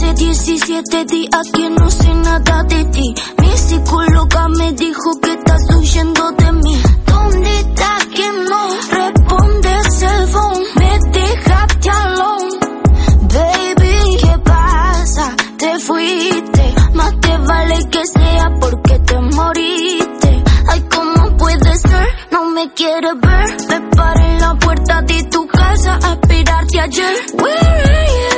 Hace 17 días que no sé nada de ti. Mi psicóloga me dijo que estás huyendo de mí. ¿Dónde estás que no respondes el phone? Me dejaste alone. Baby, ¿qué pasa? Te fuiste. Más te vale que sea porque te moriste. Ay, ¿cómo puede ser? No me quieres ver. Me paré en la puerta de tu casa a esperarte ayer. Where are you?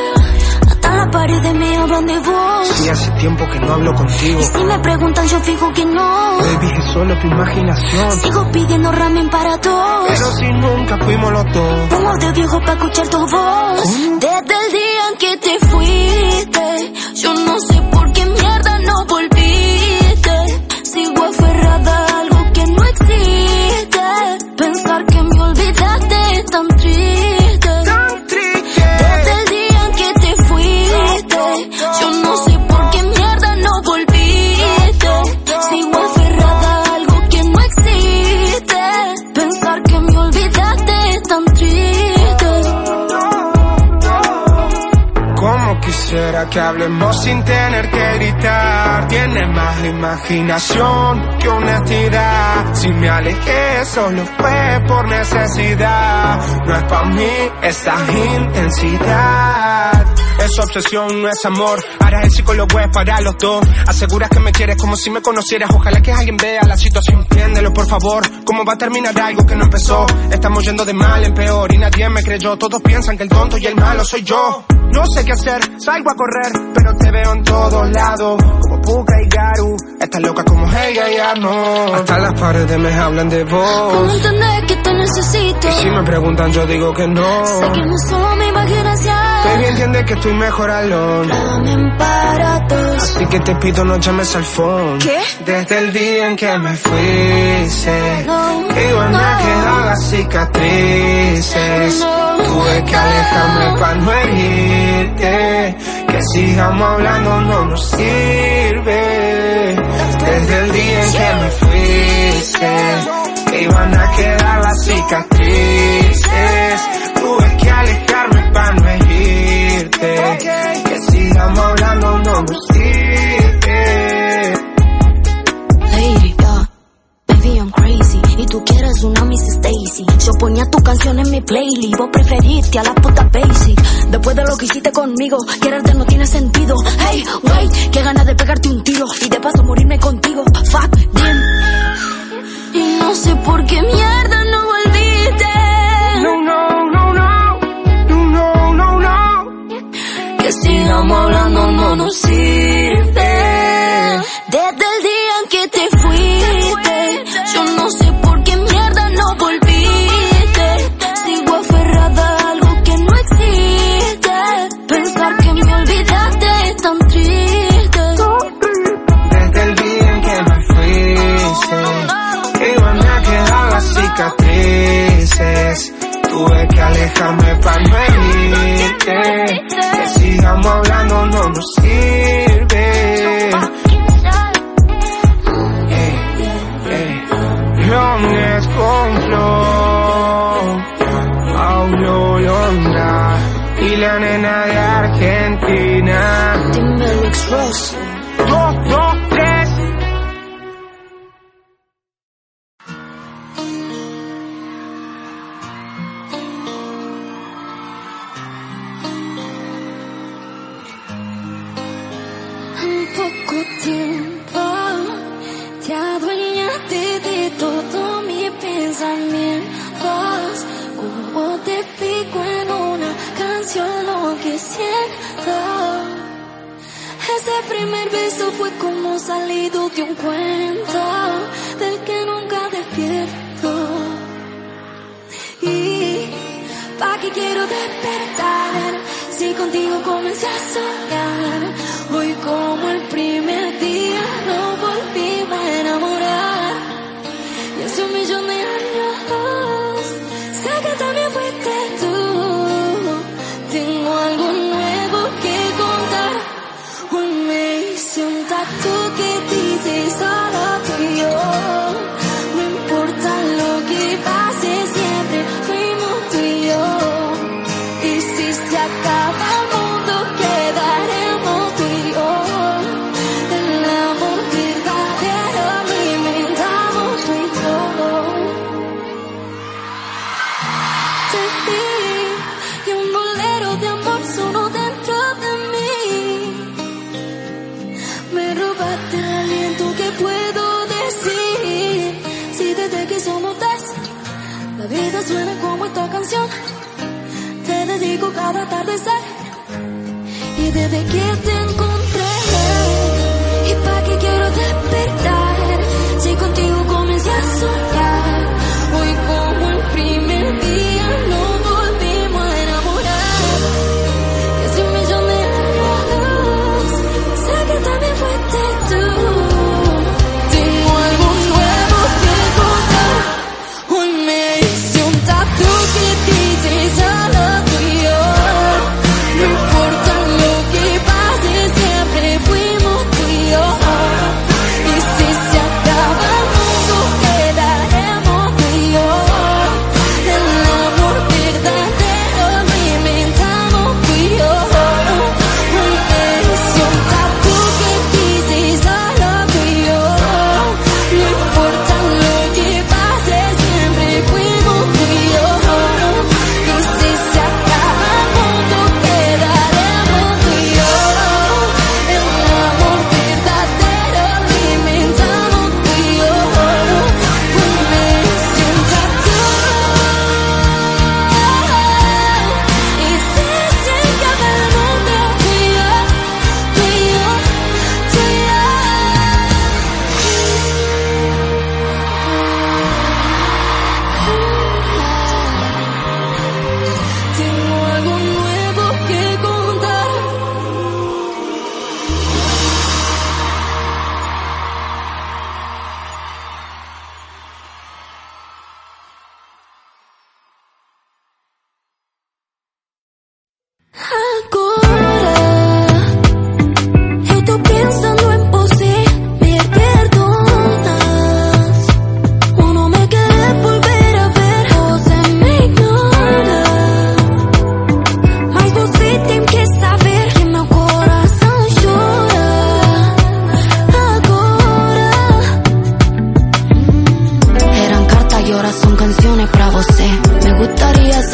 Pared me hablan de vos. Sí, hace tiempo que no hablo contigo. Y si me preguntan, yo fijo que no. Baby, es solo tu imaginación. Sigo pidiendo ramen para todos. Pero si nunca fuimos los dos. Pongo de viejo para escuchar tu voz. Desde el día en que te fuiste, yo no sé por qué mierda no volviste. Quisiera que hablemos sin tener que gritar. Tienes más imaginación que honestidad. Si me alejé, solo fue por necesidad. No es para mí esa intensidad. Es obsesión, no es amor. Ahora el psicólogo es para los dos. Aseguras que me quieres como si me conocieras. Ojalá que alguien vea la situación. Entiéndelo, por favor. ¿Cómo va a terminar algo que no empezó? Estamos yendo de mal en peor y nadie me creyó. Todos piensan que el tonto y el malo soy yo. No sé qué hacer, salgo a correr, pero te veo en todos lados. Puka y Garu, estás loca como ella y Arno. Hasta las paredes me hablan de ¿Cómo vos. entender que te necesito? Y si me preguntan, yo digo que no. Sé que no solo mi imaginación. Baby, entiende que estoy mejor alone. Ramen para dos. Así que te pido no llames al phone. ¿Qué? Desde el día en que me fuiste, No, igual me no. quedan las cicatrices. No, Tuve que no. alejarme para no herirte. Que sigamos hablando no nos sirve. Desde el día en que me fuiste, que iban a quedar las cicatrices. Tuve que alejarme para no herirte. Que sigamos hablando no nos sirve. Tú quieres una Miss Stacy. Yo ponía tu canción en mi playlist. Vos preferiste a la puta basic. Después de lo que hiciste conmigo, quererte no tiene sentido. Hey, wait, qué ganas de pegarte un tiro. Y de paso morirme contigo. Fuck them. Y no sé por qué mierda no volviste. No, no, no, no. No, no, no, no. Que sigamos hablando no nos sirve. Desde el día en que te que They que te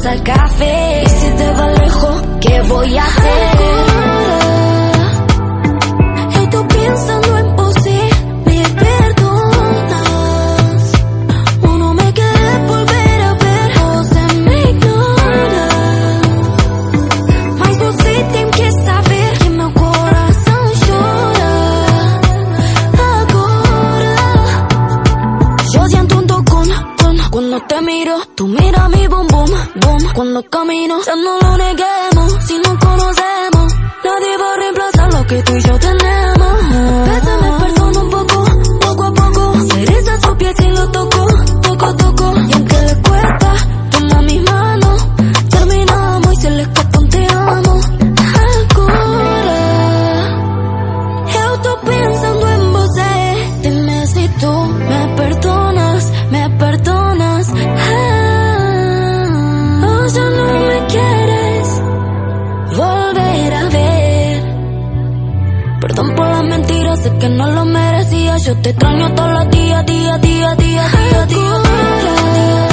gusta el café. Y si te va lejos, ¿qué voy a hacer? los caminos. Ya no lo neguemos, si no conocemos, nadie va a reemplazar lo que tú y yo tenemos. Perdón por las mentiras, sé que no lo merecía. Yo te extraño todos los días, día, día, día, día, día, día. día, día, día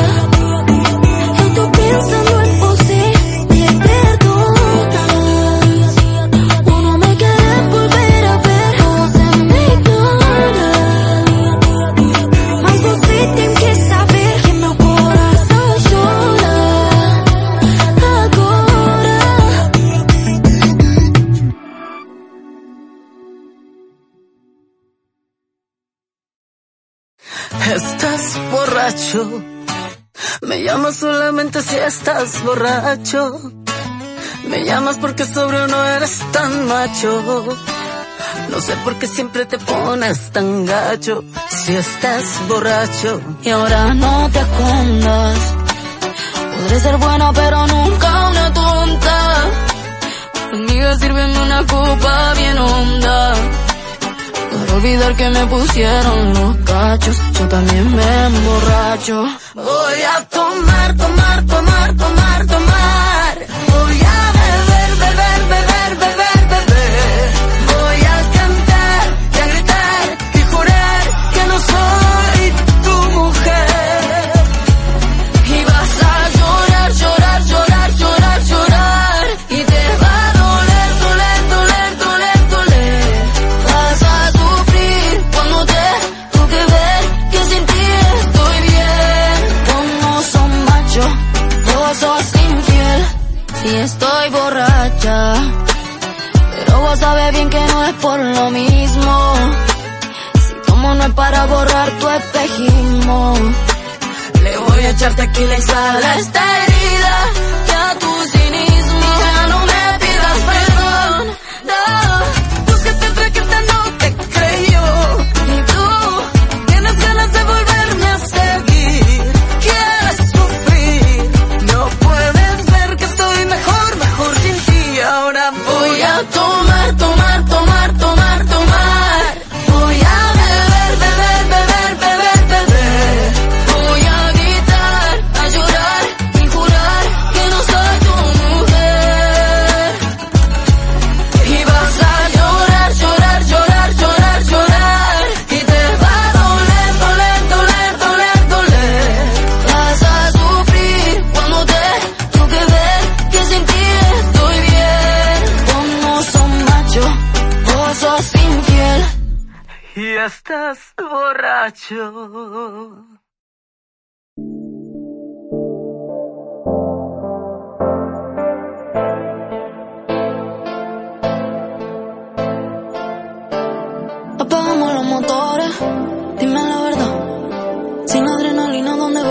solamente si estás borracho. Me llamas porque sobre no eres tan macho. No sé por qué siempre te pones tan gacho si estás borracho. Y ahora no te escondas. Podré ser buena pero nunca una tonta. Amiga, sírveme una copa bien honda. Para olvidar que me pusieron los cachos, yo también me emborracho. Voy a tomar, tomar, tomar, tomar, tomar. por lo mismo. Si como no es para borrar tu espejismo, le voy a echar tequila y sal a este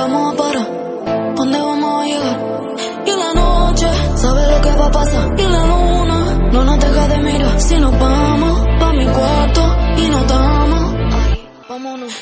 vamos a parar? ¿Dónde vamos a llegar? Y la noche, ¿sabes lo que va a pasar? Y la luna, no nos deja de mirar. Si nos vamos, pa' mi cuarto y nos damos. Vámonos.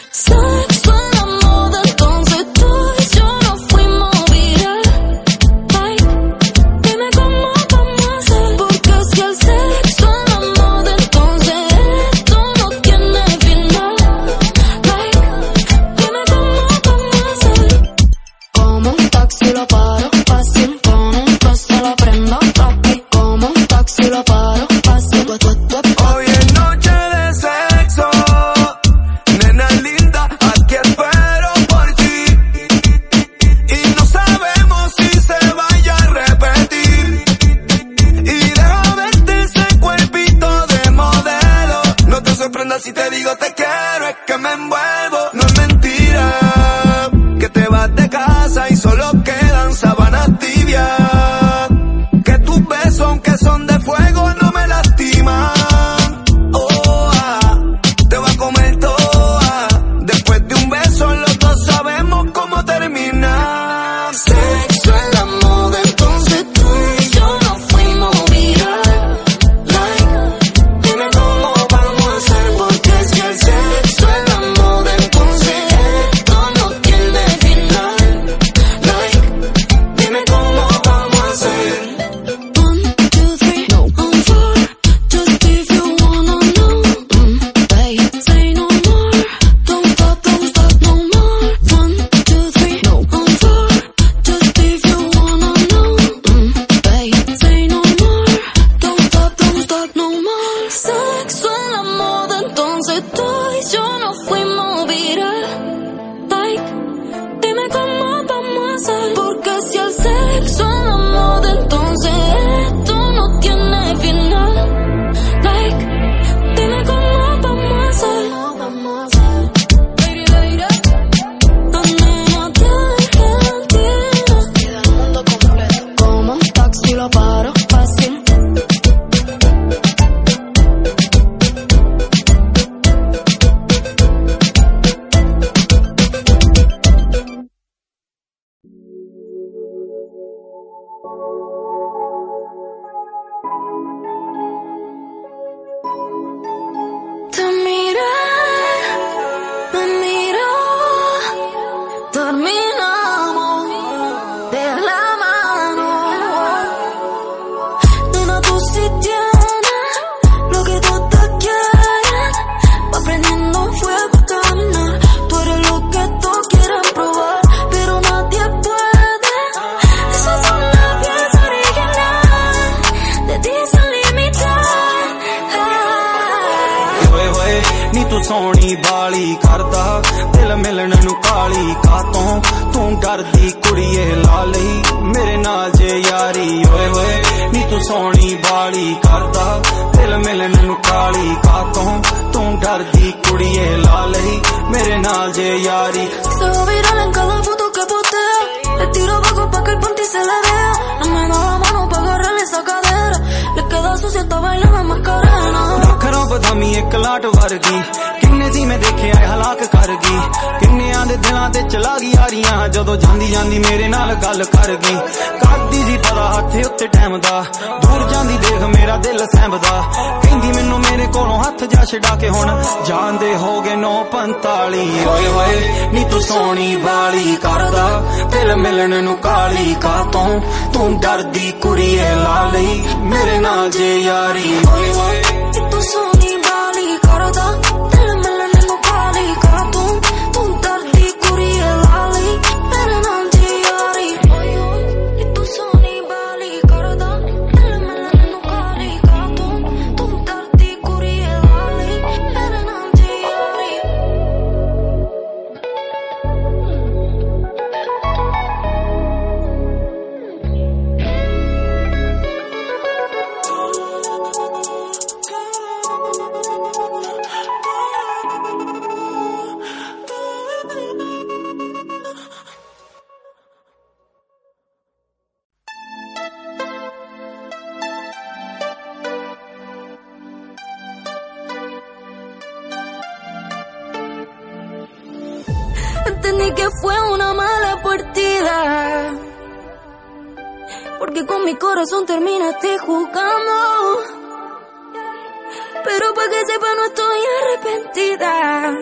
ਸੋਹਣੀ ਬਾਲੀ ਕਰਦਾ ਦਿਲ ਮਿਲਣ ਨੂੰ ਕਾਲੀ ਕਾਤੋਂ ਤੂੰ ਡਰਦੀ ਕੁੜੀਏ ਲਾਲੀ ਮੇਰੇ ਨਾਲ ਜੇ ਯਾਰੀ ਓਏ ਹੋਏ ਨੀ ਤੂੰ ਸੋਹਣੀ ਬਾਲੀ ਕਰਦਾ ਦਿਲ ਮਿਲਣ ਨੂੰ ਕਾਲੀ ਕਾਤੋਂ ਤੂੰ ਡਰਦੀ ਕੁੜੀਏ ਲਾਲੀ ਮੇਰੇ ਨਾਲ ਜੇ ਯਾਰੀ Estuve en cada foto que posteo Le tiro bajo pa' que el panty se le vea No me da la mano pa' agarrarle esa cadera Le queda sucia, está bailando más cara ਬਦਾਮੀ ਇੱਕ ਲਾਟ ਵਰਗੀ। ਕਿੰਨੇ ਸੀ ਮੈਂ ਦੇਖਿਆ ਹਲਾਕ ਕਰ ਗਈ। ਕਿੰਨਿਆਂ ਦੇ ਦਿਲਾਂ ਤੇ ਚਲਾ ਗਈ ਯਾਰੀਆਂ, ਜਦੋਂ ਜਾਂਦੀ ਜਾਂਦੀ ਮੇਰੇ ਨਾਲ ਗੱਲ ਕਰ ਗਈ। ਕਰਦੀ ਸੀ ਪਤਾ ਹੱਥ ਉੱਤੇ ਟਾਈਮ ਦਾ। ਦੂਰ ਜਾਂਦੀ ਦੇਖ ਮੇਰਾ ਦਿਲ ਸਹਿਬਦਾ ਕਹਿੰਦੀ ਮੈਨੂੰ ਮੇਰੇ ਕੋਲੋਂ ਹੱਥ ਜਾ ਛਡਾ ਕੇ ਹੁਣ ਜਾਂਦੇ ਹੋ ਗਏ 945 ਓਏ ਹੋਏ, ਨੀ ਤੂੰ ਸੋਹਣੀ ਵਾਲੀ ਕਰਦਾ। ਦਿਲ ਮਿਲਣ ਨੂੰ ਕਾਲੀ ਕਾਤੋਂ ਤੂੰ ਡਰਦੀ ਕੁੜੀਏ ਲਾ ਲਈ ਮੇਰੇ ਨਾਲ ਜੇ ਯਾਰੀ। ਓਏ ਹੋਏ ਤੂੰ ਸੋਹਣੀ corazón terminaste jugando. Pero para que sepa no estoy arrepentida.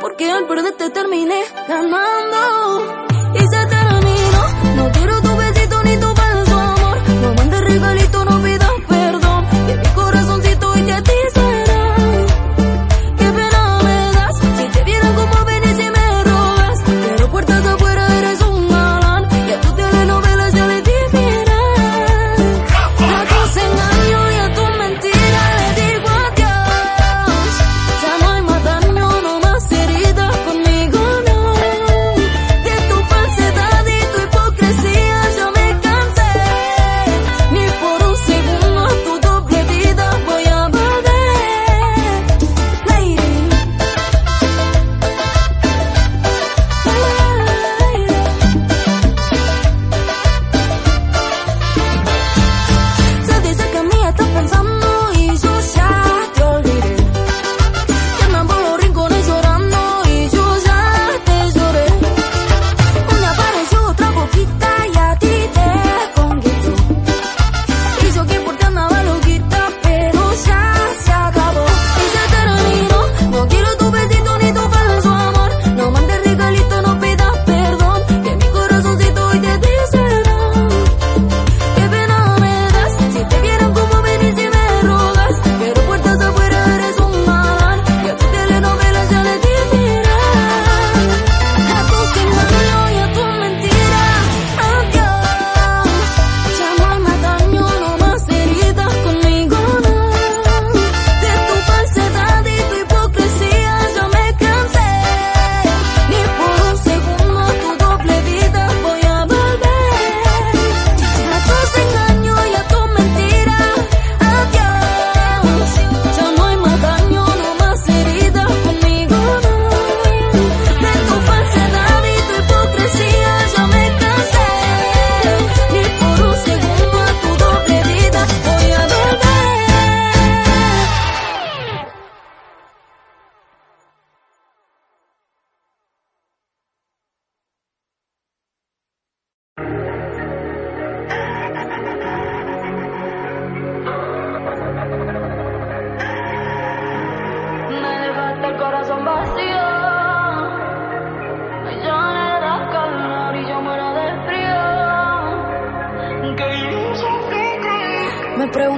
Porque al perderte terminé ganando. Y se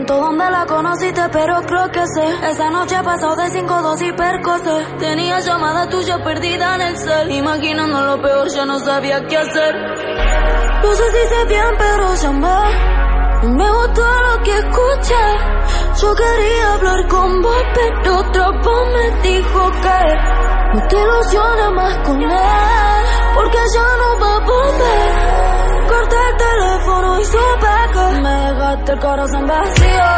pregunto dónde la conociste, pero creo que sé. Esa noche pasó de cinco, dos y percocé. Tenía llamada tuya perdida en el cel. Imaginando lo peor, ya no sabía qué hacer. No sé si sé bien, pero llamé. Me gustó lo que escuché. Yo quería hablar con vos, pero otra voz me dijo que no te ilusiones más con él, porque ya no va a volver. Corté el teléfono y supe que me dejaste el corazón vacío.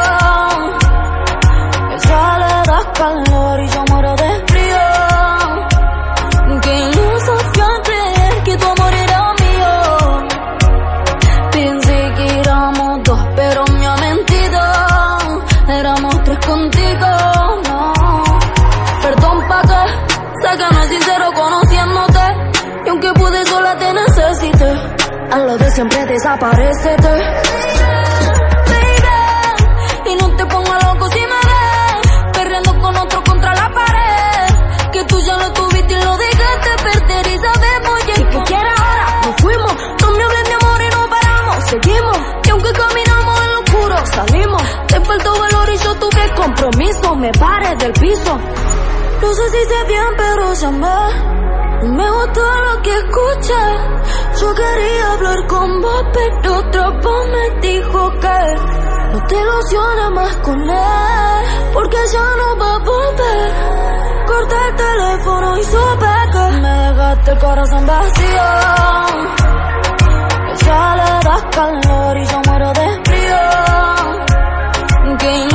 Ella le das calor y yo muero de Siempre desaparece Y no te pongo loco si me ves. Perreando con otro contra la pared. Que tú ya lo tuviste y lo dejaste perder. Y sabemos ya. ¿Y que quieres ahora? Nos fuimos. No me hables de amor y no paramos. Seguimos. Y aunque caminamos en lo oscuro, salimos. Te faltó valor y yo tuve compromiso. Me pare del piso. No sé si sé bien, pero llamé. Me gustó lo que escuché. Yo quería hablar con vos, pero otra voz me dijo que no te ilusiones más con él, porque ya no va a volver. Corté el teléfono y supe que me dejaste el corazón vacío. Ya le das calor y yo muero de frío. Que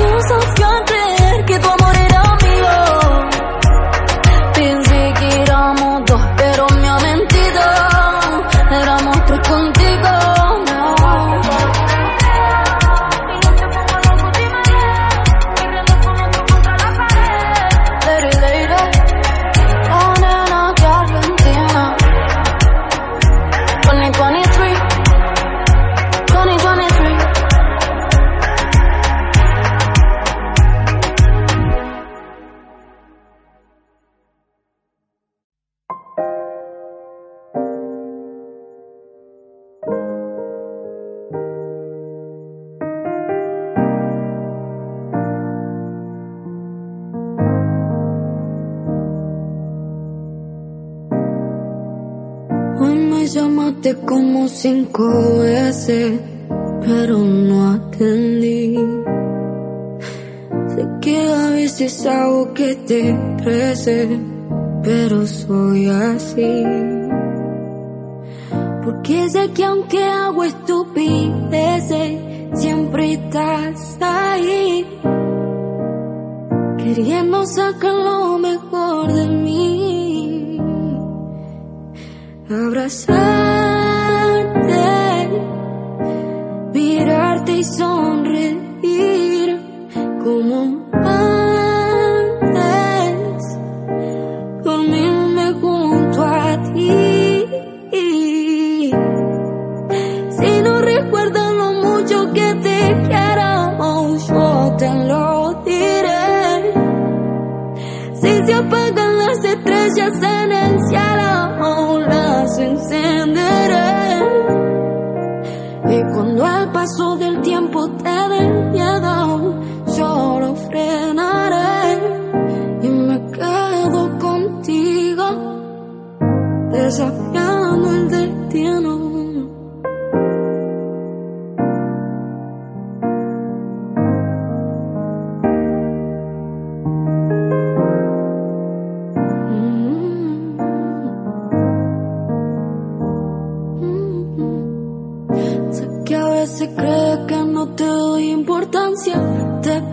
cinco veces, pero no atendí. Sé que a veces hago que te exprese, pero soy así. Porque sé que aunque hago estupideces, siempre estás ahí. Queriendo sacar lo mejor de mí abrazarte, y sonreír como antes, dormirme junto a ti. Si no recuerdas lo mucho que te quiero, yo te lo diré. Si se apagan las estrellas paso del tiempo te dé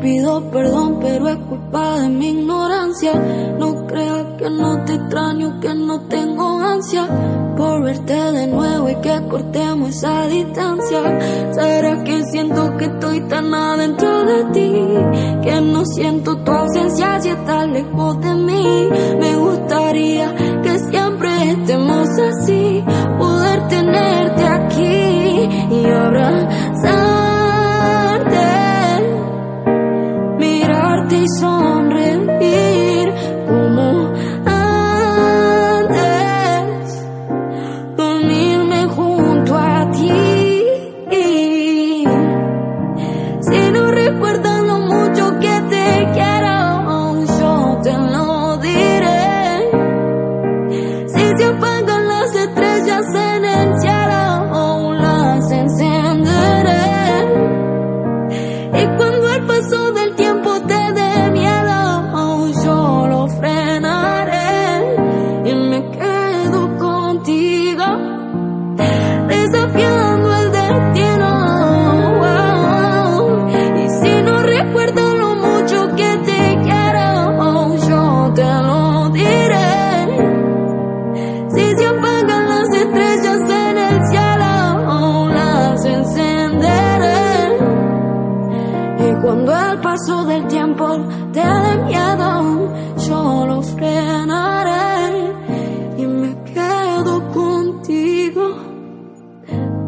pido perdón, pero es culpa de mi ignorancia. No creas que no te extraño, que no tengo ansia por verte de nuevo y que cortemos esa distancia. ¿Será que siento que estoy tan adentro de ti? Que no siento tu ausencia si estás lejos de mí. Me gustaría que siempre estemos así, poder tenerte aquí y abrazarte,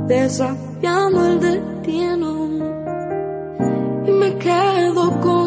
desafiando el destino y me quedo con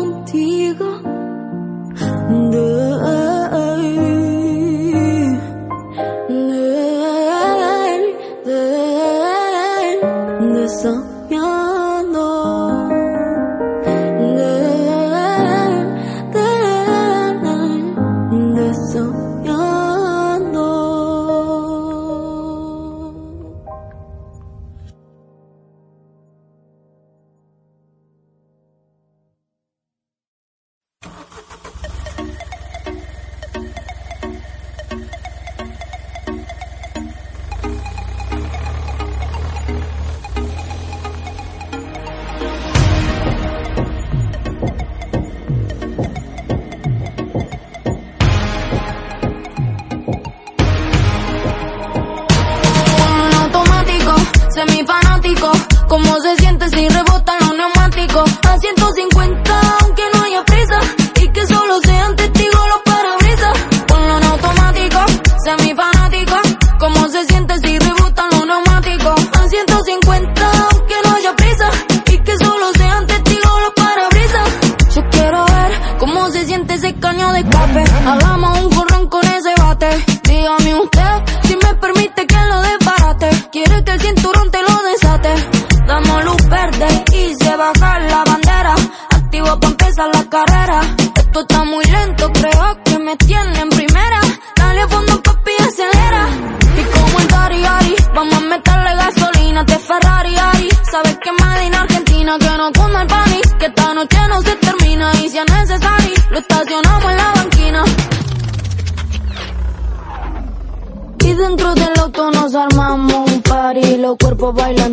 For bailando.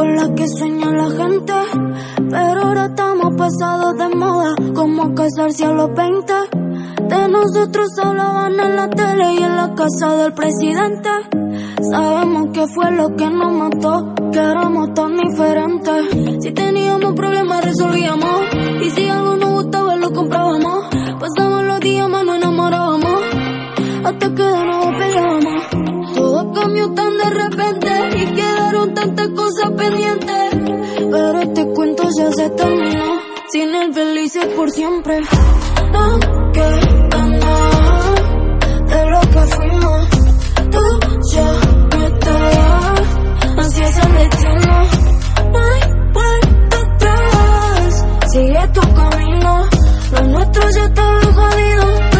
con la que sueña la gente. Pero ahora estamos pasados de moda, como casarse a los 20. De nosotros hablaban en la tele y en la casa del presidente. Sabemos que fue lo que nos mató, que éramos tan diferentes. Si teníamos problemas resolvíamos, y si algo nos gustaba lo comprábamos. Pasamos los días más nos enamorábamos, hasta que de nuevo peleábamos. Todo cambió tan de repente y quedaron tantas cosa pendiente, pero este cuento ya se terminó. Sin el felices por siempre. No queda nada de lo que fuimos. Tú ya no estás, así es el destino. No hay vuelta atrás, sigue tu camino. Lo nuestro ya estaba jodido.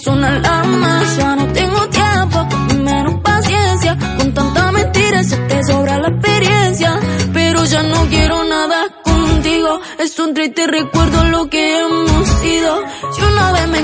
es una alarma. Ya no tengo tiempo, ni menos paciencia. Con tanta mentira se te sobra la experiencia. Pero ya no quiero nada contigo. Es un triste recuerdo lo que hemos sido. Si una vez me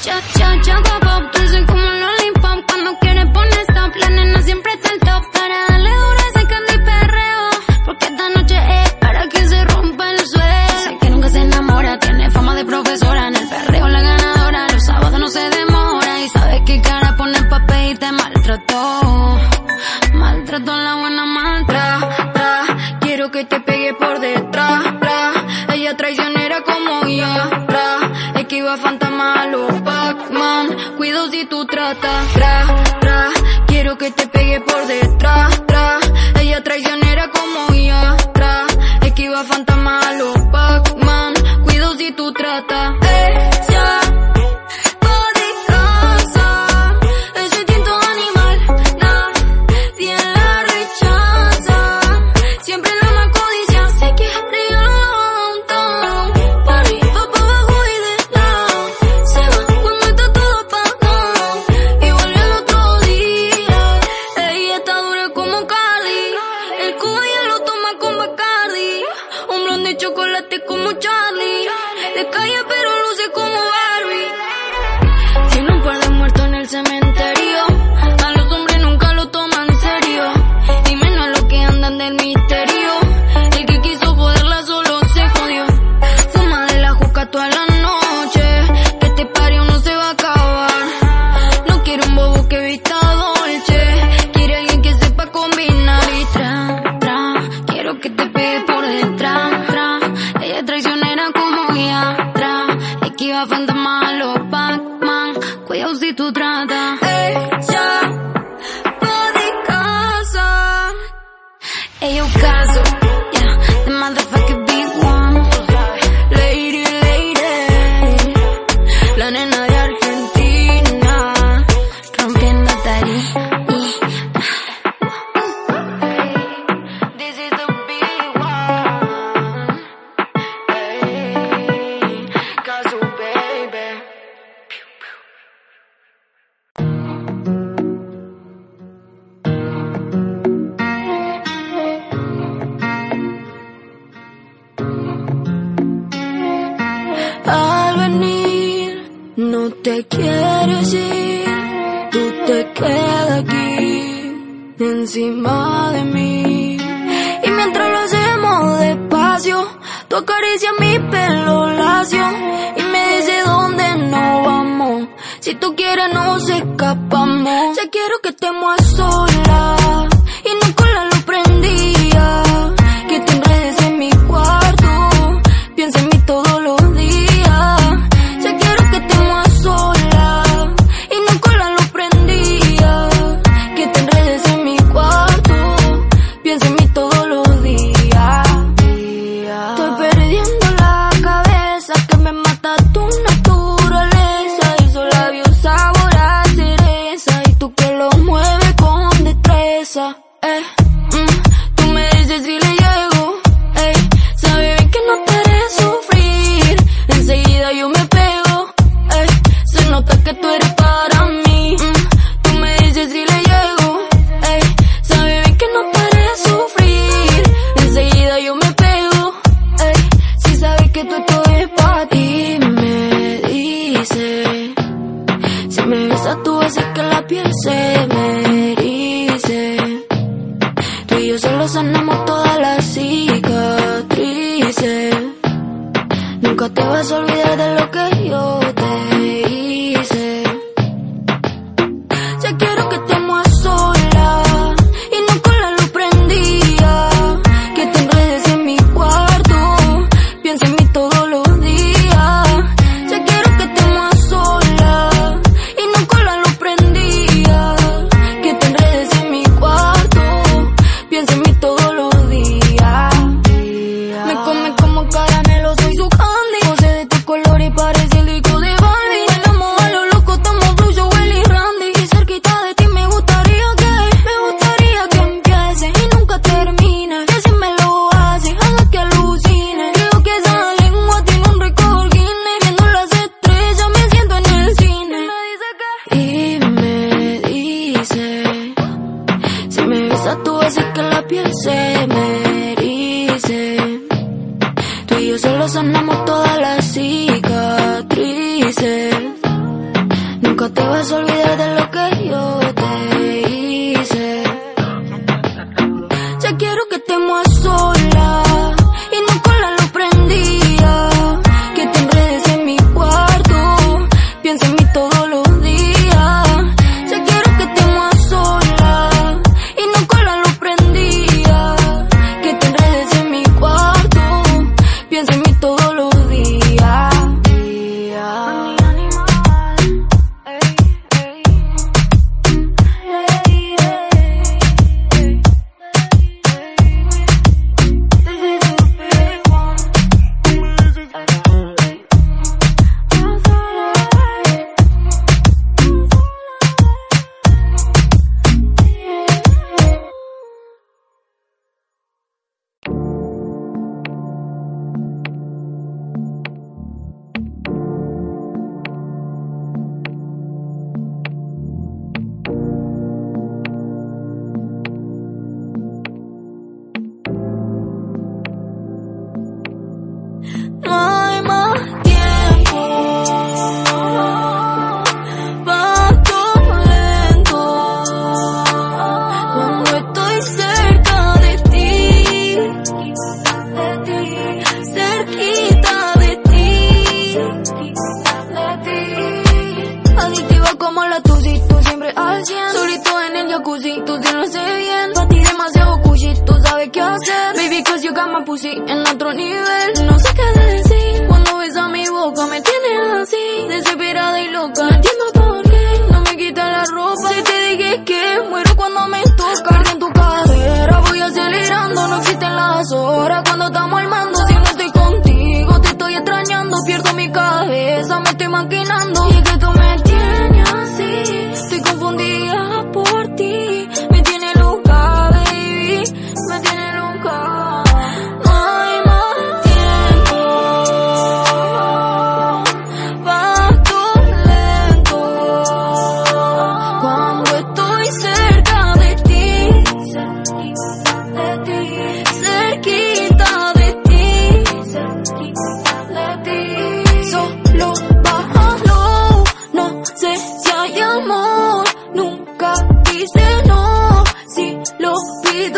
Just.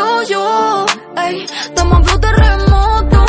tuyo, ey. Dame un terremoto.